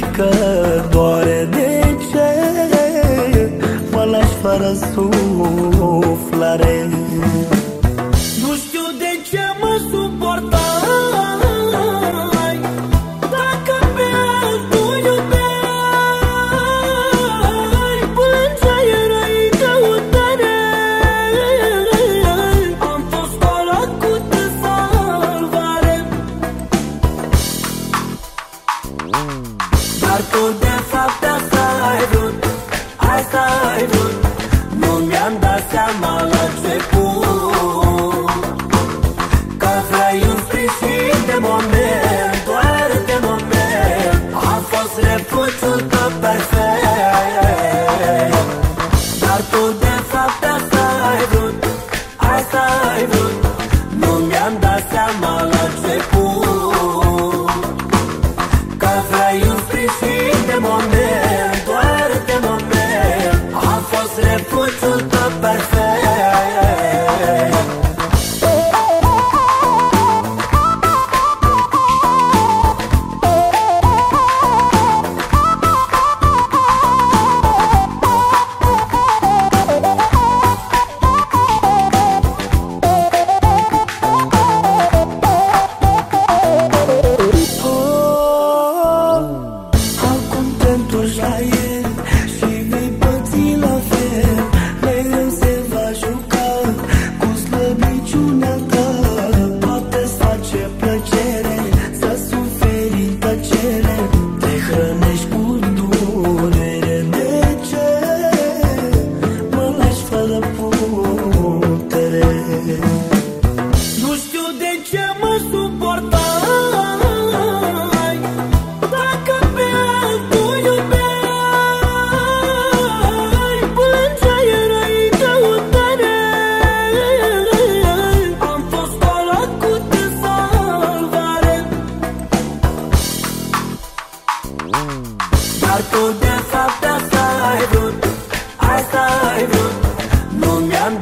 că doare de ce? Mă lași fără sus Dar tu de fapt asta ai vrut Asta ai vrut. Nu mi-am dat seama la like it. Dar tu de fapt asta ai vrut. Asta ai vrut. Nu mi-am